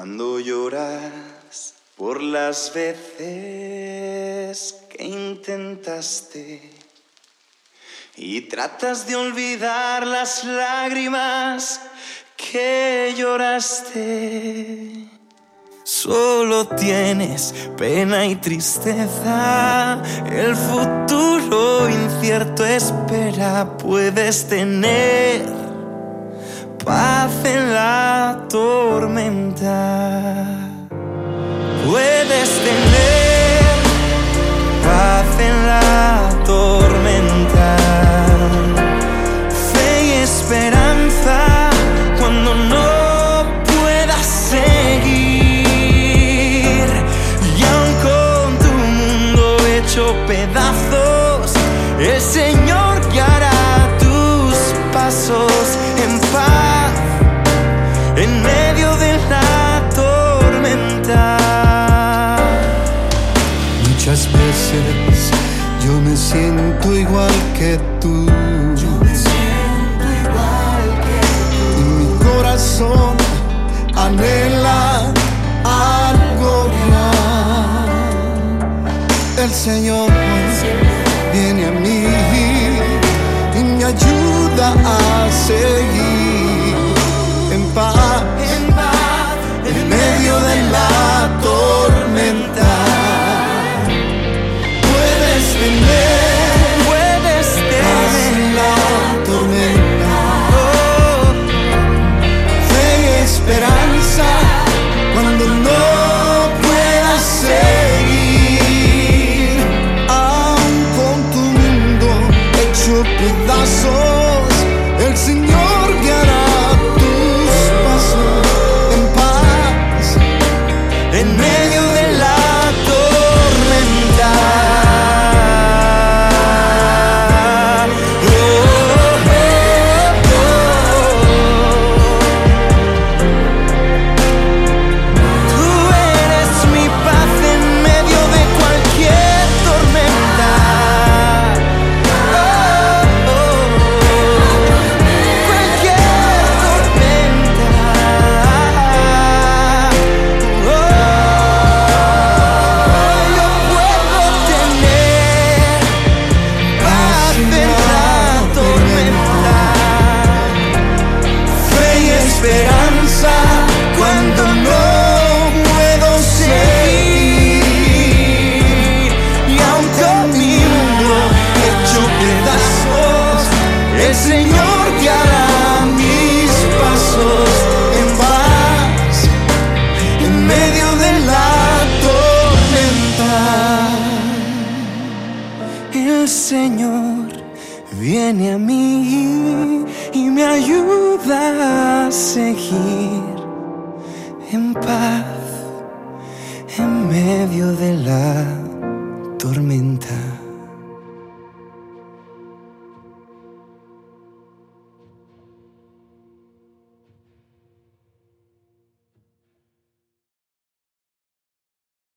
Cuando lloras por las veces que intentaste y tratas de olvidar las lágrimas que lloraste. Solo tienes pena y tristeza, el futuro incierto espera, puedes tener paz en la tormenta. Hecho pedazos, el Señor guiará tus pasos en paz en medio de la tormenta. Muchas veces yo me siento igual que tú. Señor viene a mí y me ayuda a seguir pedazos, el Señor guiará mis pasos en paz en medio de la tormenta. El Señor viene a mí y me ayuda a seguir en paz en medio de la tormenta.